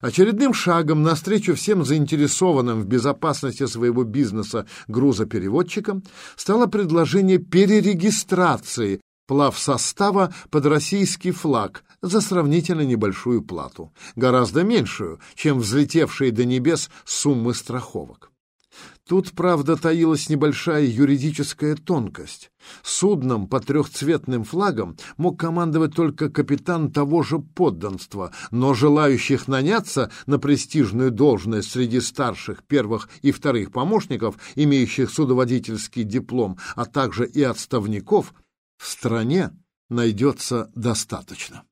Очередным шагом навстречу всем заинтересованным в безопасности своего бизнеса грузопереводчикам стало предложение перерегистрации плавсостава под российский флаг за сравнительно небольшую плату, гораздо меньшую, чем взлетевшие до небес суммы страховок. Тут, правда, таилась небольшая юридическая тонкость. Судном под трехцветным флагом мог командовать только капитан того же подданства, но желающих наняться на престижную должность среди старших, первых и вторых помощников, имеющих судоводительский диплом, а также и отставников, в стране найдется достаточно.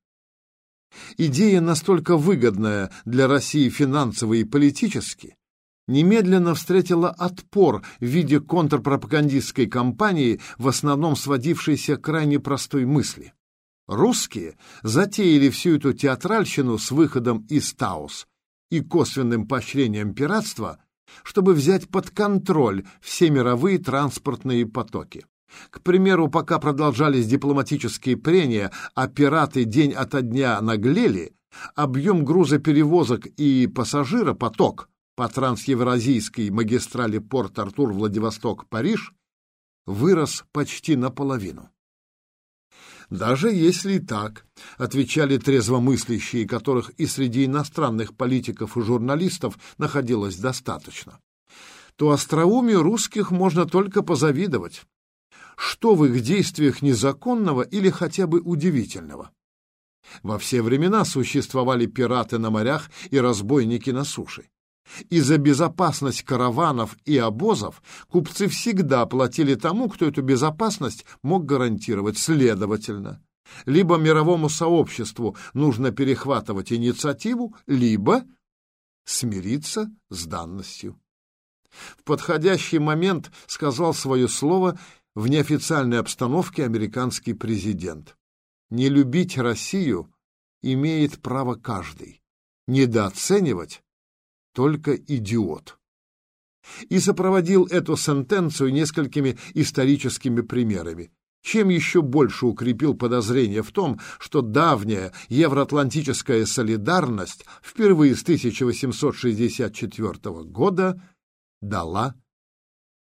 Идея настолько выгодная для России финансово и политически, немедленно встретила отпор в виде контрпропагандистской кампании, в основном сводившейся к крайне простой мысли. Русские затеяли всю эту театральщину с выходом из Таус и косвенным поощрением пиратства, чтобы взять под контроль все мировые транспортные потоки. К примеру, пока продолжались дипломатические прения, а пираты день ото дня наглели, объем грузоперевозок и пассажиропоток по трансевразийской магистрали Порт-Артур-Владивосток-Париж вырос почти наполовину. Даже если так, отвечали трезвомыслящие, которых и среди иностранных политиков и журналистов находилось достаточно, то остроумию русских можно только позавидовать. Что в их действиях незаконного или хотя бы удивительного? Во все времена существовали пираты на морях и разбойники на суше и за безопасность караванов и обозов купцы всегда платили тому, кто эту безопасность мог гарантировать. Следовательно, либо мировому сообществу нужно перехватывать инициативу, либо смириться с данностью. В подходящий момент сказал свое слово в неофициальной обстановке американский президент. Не любить Россию имеет право каждый. Недооценивать только идиот. И сопроводил эту сентенцию несколькими историческими примерами, чем еще больше укрепил подозрение в том, что давняя евроатлантическая солидарность впервые с 1864 года дала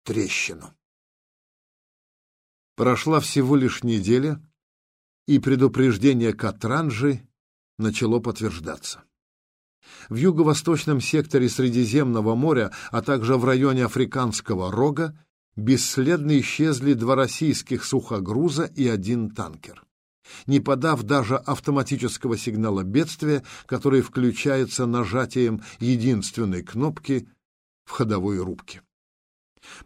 трещину. Прошла всего лишь неделя, и предупреждение Катранжи начало подтверждаться. В юго-восточном секторе Средиземного моря, а также в районе Африканского рога, бесследно исчезли два российских сухогруза и один танкер, не подав даже автоматического сигнала бедствия, который включается нажатием единственной кнопки в ходовой рубке.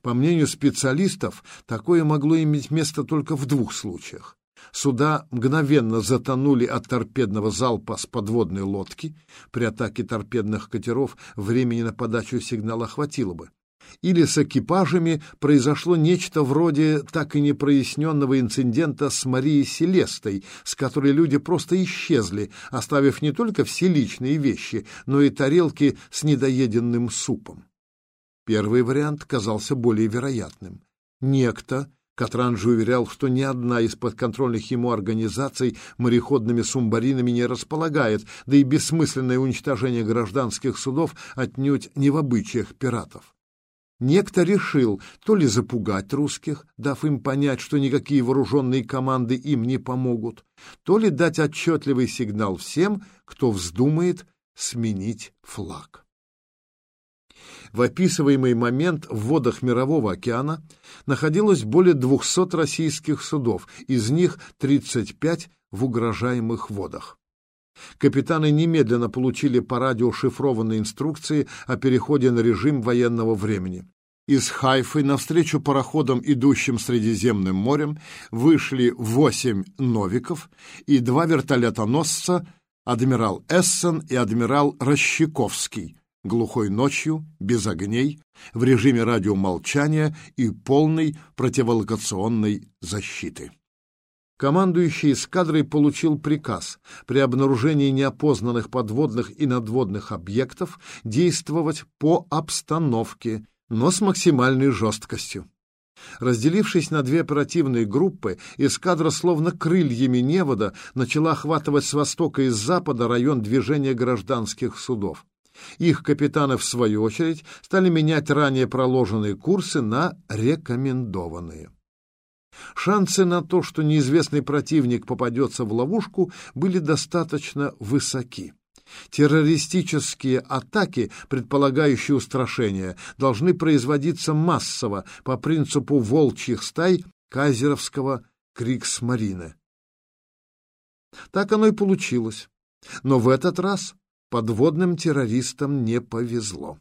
По мнению специалистов, такое могло иметь место только в двух случаях. Суда мгновенно затонули от торпедного залпа с подводной лодки. При атаке торпедных катеров времени на подачу сигнала хватило бы. Или с экипажами произошло нечто вроде так и не проясненного инцидента с Марией Селестой, с которой люди просто исчезли, оставив не только все личные вещи, но и тарелки с недоеденным супом. Первый вариант казался более вероятным. Некто Катранжи уверял, что ни одна из подконтрольных ему организаций мореходными сумбаринами не располагает, да и бессмысленное уничтожение гражданских судов отнюдь не в обычаях пиратов. Некто решил то ли запугать русских, дав им понять, что никакие вооруженные команды им не помогут, то ли дать отчетливый сигнал всем, кто вздумает сменить флаг. В описываемый момент в водах Мирового океана находилось более 200 российских судов, из них 35 в угрожаемых водах. Капитаны немедленно получили по радио шифрованные инструкции о переходе на режим военного времени. Из Хайфы навстречу пароходам, идущим Средиземным морем, вышли восемь «Новиков» и два вертолетоносца «Адмирал Эссен» и «Адмирал Рощаковский», глухой ночью, без огней, в режиме радиомолчания и полной противолокационной защиты. Командующий эскадрой получил приказ при обнаружении неопознанных подводных и надводных объектов действовать по обстановке, но с максимальной жесткостью. Разделившись на две оперативные группы, эскадра словно крыльями невода начала охватывать с востока и с запада район движения гражданских судов. Их капитаны, в свою очередь, стали менять ранее проложенные курсы на рекомендованные. Шансы на то, что неизвестный противник попадется в ловушку, были достаточно высоки. Террористические атаки, предполагающие устрашение, должны производиться массово по принципу волчьих стай кайзеровского Криксмарина. Так оно и получилось. Но в этот раз подводным террористам не повезло.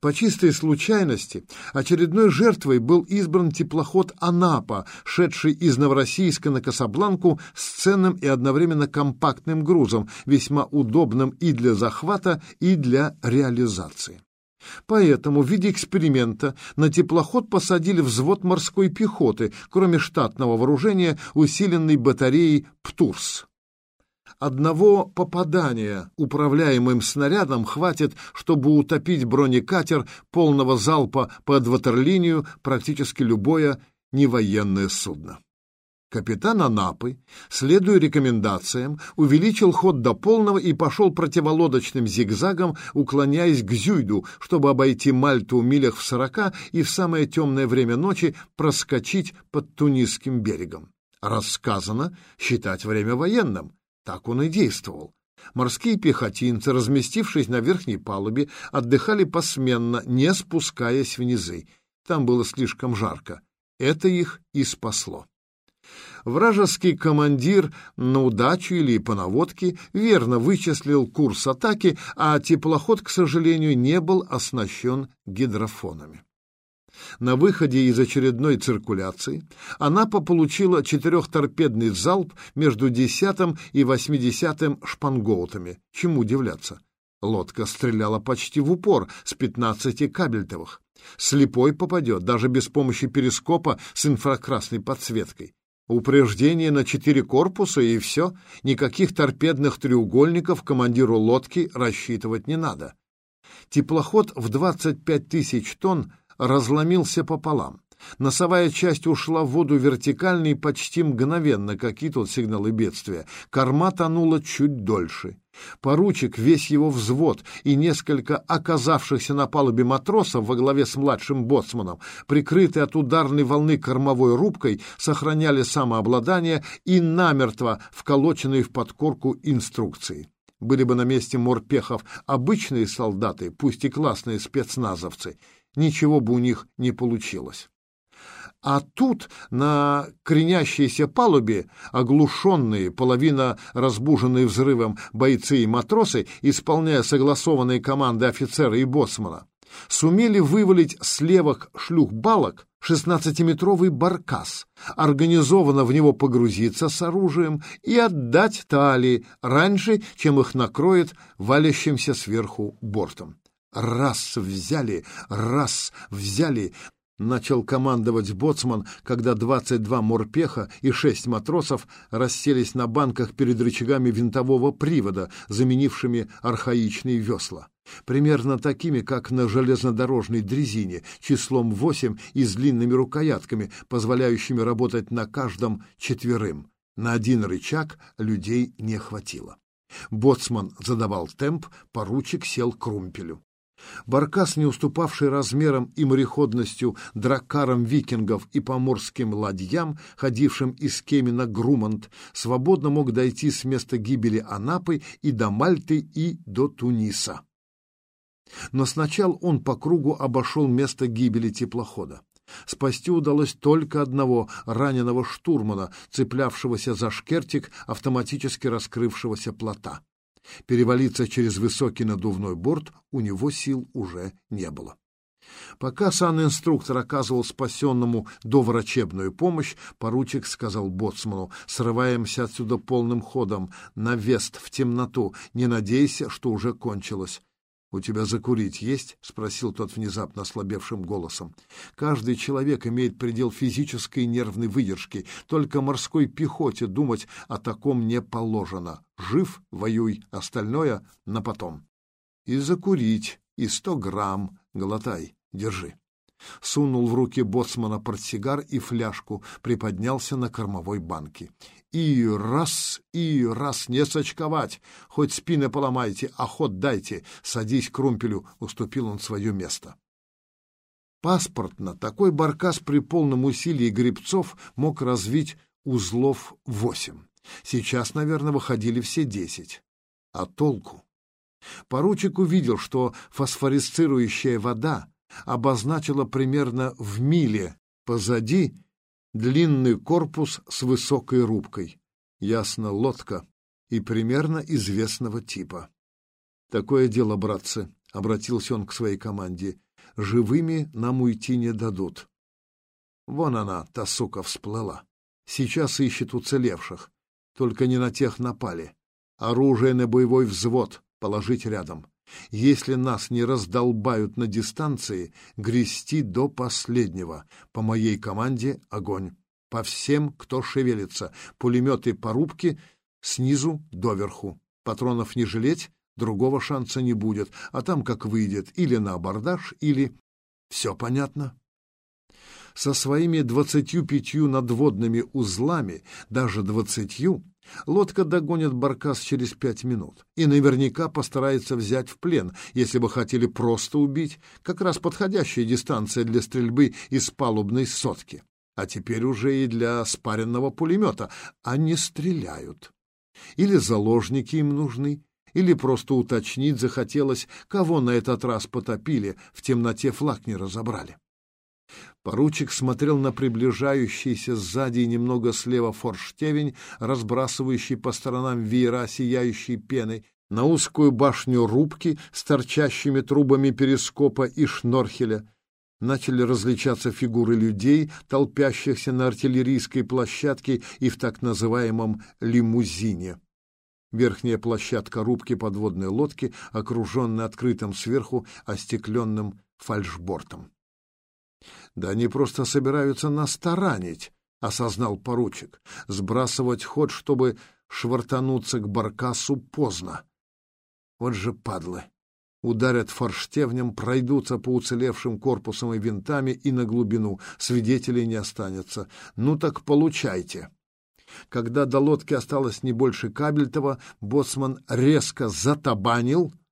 По чистой случайности очередной жертвой был избран теплоход «Анапа», шедший из Новороссийска на Касабланку с ценным и одновременно компактным грузом, весьма удобным и для захвата, и для реализации. Поэтому в виде эксперимента на теплоход посадили взвод морской пехоты, кроме штатного вооружения, усиленной батареей «Птурс». Одного попадания управляемым снарядом хватит, чтобы утопить бронекатер полного залпа под ватерлинию практически любое невоенное судно. Капитан Анапы, следуя рекомендациям, увеличил ход до полного и пошел противолодочным зигзагом, уклоняясь к Зюйду, чтобы обойти Мальту в милях в сорока и в самое темное время ночи проскочить под Тунисским берегом. Рассказано считать время военным. Так он и действовал. Морские пехотинцы, разместившись на верхней палубе, отдыхали посменно, не спускаясь в низы. Там было слишком жарко. Это их и спасло. Вражеский командир на удачу или по наводке верно вычислил курс атаки, а теплоход, к сожалению, не был оснащен гидрофонами. На выходе из очередной циркуляции Анапа получила четырехторпедный залп между десятым и восьмидесятым шпангоутами. Чему удивляться? Лодка стреляла почти в упор с пятнадцати кабельтовых. Слепой попадет, даже без помощи перископа с инфракрасной подсветкой. Упреждение на четыре корпуса и все. Никаких торпедных треугольников командиру лодки рассчитывать не надо. Теплоход в 25 тысяч тонн разломился пополам. Носовая часть ушла в воду вертикально и почти мгновенно, какие тут сигналы бедствия. Корма тонула чуть дольше. Поручик, весь его взвод и несколько оказавшихся на палубе матросов во главе с младшим боцманом, прикрытые от ударной волны кормовой рубкой, сохраняли самообладание и намертво вколоченные в подкорку инструкции. Были бы на месте морпехов обычные солдаты, пусть и классные спецназовцы, ничего бы у них не получилось. А тут на кренящейся палубе оглушенные, половина разбуженные взрывом бойцы и матросы, исполняя согласованные команды офицера и боссмана, сумели вывалить с левых шлюх-балок шестнадцатиметровый баркас, организованно в него погрузиться с оружием и отдать Тали раньше, чем их накроет валящимся сверху бортом. Раз взяли, раз взяли, начал командовать боцман, когда 22 морпеха и 6 матросов расселись на банках перед рычагами винтового привода, заменившими архаичные весла. Примерно такими, как на железнодорожной дрезине, числом 8 и с длинными рукоятками, позволяющими работать на каждом четверым. На один рычаг людей не хватило. Боцман задавал темп, поручик сел к румпелю. Баркас, не уступавший размером и мореходностью дракарам викингов и поморским ладьям, ходившим из Кемена Грумант, свободно мог дойти с места гибели Анапы и до Мальты и до Туниса. Но сначала он по кругу обошел место гибели теплохода. Спасти удалось только одного раненого штурмана, цеплявшегося за шкертик автоматически раскрывшегося плота. Перевалиться через высокий надувной борт у него сил уже не было. Пока сан-инструктор оказывал спасенному доврачебную помощь, поручик сказал боцману, «Срываемся отсюда полным ходом, на вест, в темноту. Не надейся, что уже кончилось. «У тебя закурить есть?» — спросил тот внезапно ослабевшим голосом. «Каждый человек имеет предел физической и нервной выдержки. Только морской пехоте думать о таком не положено. Жив — воюй, остальное — на потом. И закурить, и сто грамм. Глотай, держи». сунул в руки боцмана портсигар и фляжку, приподнялся на кормовой банке. И раз, и раз, не сочковать, хоть спины поломайте, а ход дайте, садись к румпелю, уступил он свое место. Паспортно такой баркас при полном усилии гребцов мог развить узлов восемь. Сейчас, наверное, выходили все десять. А толку? Поручик увидел, что фосфорисцирующая вода обозначила примерно в миле позади длинный корпус с высокой рубкой. Ясно, лодка и примерно известного типа. «Такое дело, братцы», — обратился он к своей команде, — «живыми нам уйти не дадут». Вон она, та сука, всплыла. Сейчас ищет уцелевших. Только не на тех напали. Оружие на боевой взвод положить рядом. Если нас не раздолбают на дистанции, грести до последнего. По моей команде огонь. По всем, кто шевелится. Пулеметы по рубке снизу доверху. Патронов не жалеть, другого шанса не будет. А там как выйдет, или на абордаж, или... Все понятно? Со своими двадцатью пятью надводными узлами, даже двадцатью, Лодка догонит Баркас через пять минут и наверняка постарается взять в плен, если бы хотели просто убить, как раз подходящая дистанция для стрельбы из палубной сотки. А теперь уже и для спаренного пулемета. Они стреляют. Или заложники им нужны, или просто уточнить захотелось, кого на этот раз потопили, в темноте флаг не разобрали. Поручик смотрел на приближающийся сзади и немного слева форштевень, разбрасывающий по сторонам веера сияющей пеной, на узкую башню рубки с торчащими трубами перископа и шнорхеля. Начали различаться фигуры людей, толпящихся на артиллерийской площадке и в так называемом лимузине. Верхняя площадка рубки подводной лодки, окруженная открытым сверху остекленным фальшбортом. Да они просто собираются нас таранить, осознал поручик. Сбрасывать ход, чтобы швартануться к баркасу поздно. Вот же падлы. Ударят форштевнем, пройдутся по уцелевшим корпусам и винтами и на глубину. Свидетелей не останется. Ну так получайте. Когда до лодки осталось не больше кабельтова, боцман резко затабанил —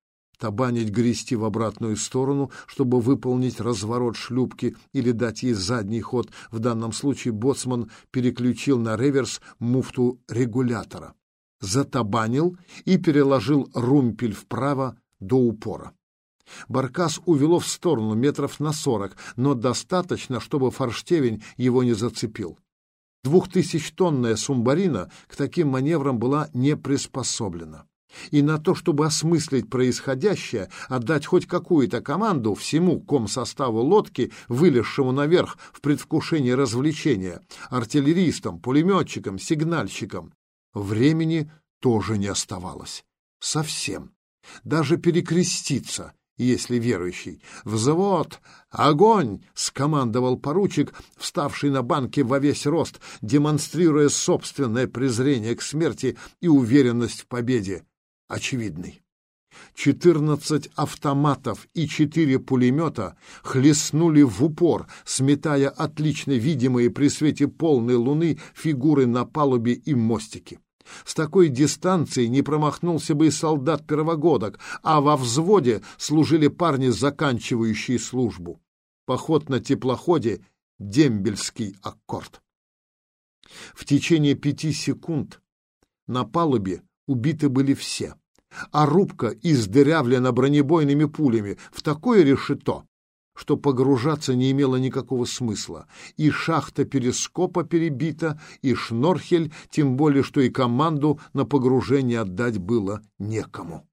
табанить грести в обратную сторону, чтобы выполнить разворот шлюпки или дать ей задний ход. В данном случае боцман переключил на реверс муфту регулятора, затабанил и переложил румпель вправо до упора. Баркас увело в сторону метров на сорок, но достаточно, чтобы форштевень его не зацепил. Двухтысячтонная сумбарина к таким маневрам была не приспособлена и на то, чтобы осмыслить происходящее, отдать хоть какую-то команду всему комсоставу лодки, вылезшему наверх в предвкушении развлечения, артиллеристам, пулеметчикам, сигнальщикам. Времени тоже не оставалось. Совсем. Даже перекреститься, если верующий. «Взвод! Огонь!» — скомандовал поручик, вставший на банке во весь рост, демонстрируя собственное презрение к смерти и уверенность в победе очевидный. Четырнадцать автоматов и четыре пулемета хлестнули в упор, сметая отлично видимые при свете полной луны фигуры на палубе и мостике. С такой дистанции не промахнулся бы и солдат первогодок, а во взводе служили парни, заканчивающие службу. Поход на теплоходе — дембельский аккорд. В течение пяти секунд на палубе убиты были все а рубка издырявлена бронебойными пулями в такое решето, что погружаться не имело никакого смысла. И шахта перископа перебита, и шнорхель, тем более, что и команду на погружение отдать было некому.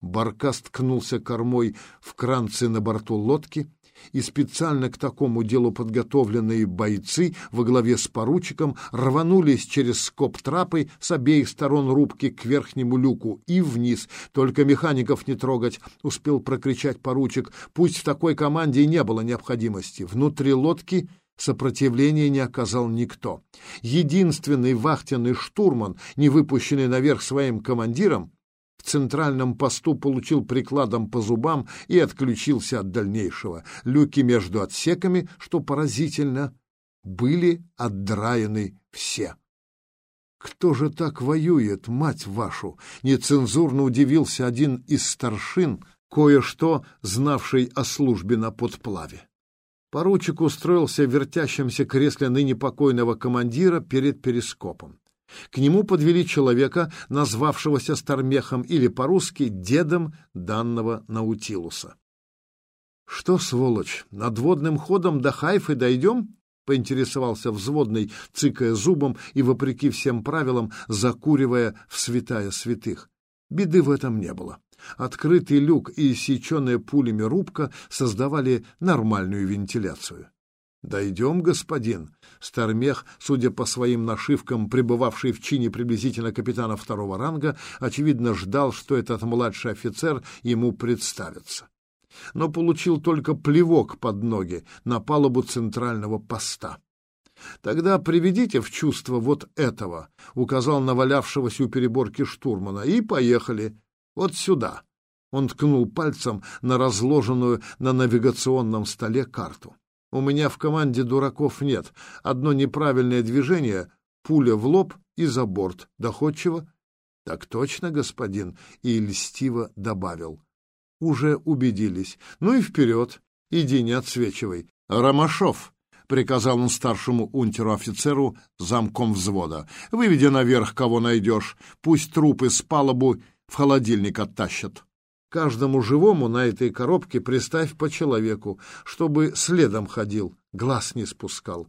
Баркас ткнулся кормой в кранцы на борту лодки, и специально к такому делу подготовленные бойцы во главе с поручиком рванулись через скоб трапы с обеих сторон рубки к верхнему люку и вниз. Только механиков не трогать, успел прокричать поручик. Пусть в такой команде и не было необходимости. Внутри лодки Сопротивления не оказал никто. Единственный вахтенный штурман, не выпущенный наверх своим командиром, центральном посту получил прикладом по зубам и отключился от дальнейшего. Люки между отсеками, что поразительно, были отдраены все. «Кто же так воюет, мать вашу?» — нецензурно удивился один из старшин, кое-что знавший о службе на подплаве. Поручик устроился в вертящемся кресле ныне покойного командира перед перископом. К нему подвели человека, назвавшегося Стармехом или по-русски дедом данного Наутилуса. — Что, сволочь, надводным ходом до Хайфы дойдем? — поинтересовался взводный, цыкая зубом и, вопреки всем правилам, закуривая в святая святых. Беды в этом не было. Открытый люк и иссеченная пулями рубка создавали нормальную вентиляцию. «Дойдем, господин!» Стармех, судя по своим нашивкам, пребывавший в чине приблизительно капитана второго ранга, очевидно ждал, что этот младший офицер ему представится но получил только плевок под ноги на палубу центрального поста. «Тогда приведите в чувство вот этого», — указал на валявшегося у переборки штурмана, — «и поехали. Вот сюда». Он ткнул пальцем на разложенную на навигационном столе карту. «У меня в команде дураков нет. Одно неправильное движение — пуля в лоб и за борт. Доходчиво?» «Так точно, господин», — и льстиво добавил уже убедились. Ну и вперед, иди не отсвечивай. Ромашов, — приказал он старшему унтеру-офицеру замком взвода, — выведи наверх, кого найдешь, пусть трупы с палубу в холодильник оттащат. Каждому живому на этой коробке приставь по человеку, чтобы следом ходил, глаз не спускал.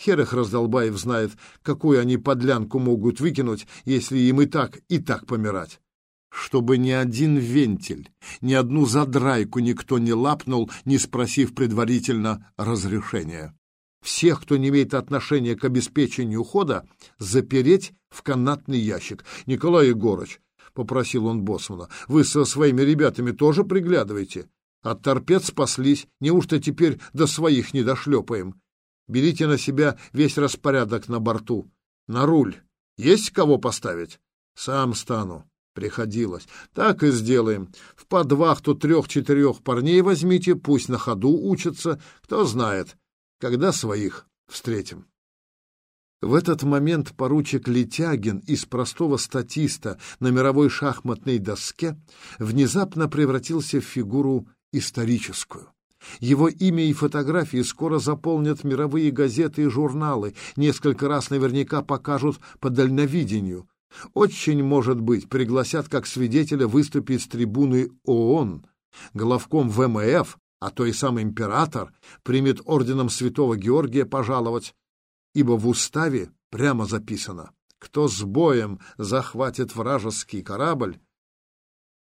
Хер их раздолбаев знает, какую они подлянку могут выкинуть, если им и так, и так помирать чтобы ни один вентиль, ни одну задрайку никто не лапнул, не спросив предварительно разрешения. Всех, кто не имеет отношения к обеспечению хода, запереть в канатный ящик. Николай Егорыч, — попросил он Босмана, — вы со своими ребятами тоже приглядывайте. От торпед спаслись, неужто теперь до своих не дошлепаем? Берите на себя весь распорядок на борту. На руль. Есть кого поставить? Сам стану. Приходилось. Так и сделаем. В подвахту трех-четырех парней возьмите, пусть на ходу учатся. Кто знает, когда своих встретим. В этот момент поручик Летягин из простого статиста на мировой шахматной доске внезапно превратился в фигуру историческую. Его имя и фотографии скоро заполнят мировые газеты и журналы, несколько раз наверняка покажут по дальновидению. Очень, может быть, пригласят как свидетеля выступить с трибуны ООН. Главком ВМФ, а то и сам император, примет орденом святого Георгия пожаловать, ибо в уставе прямо записано «Кто с боем захватит вражеский корабль,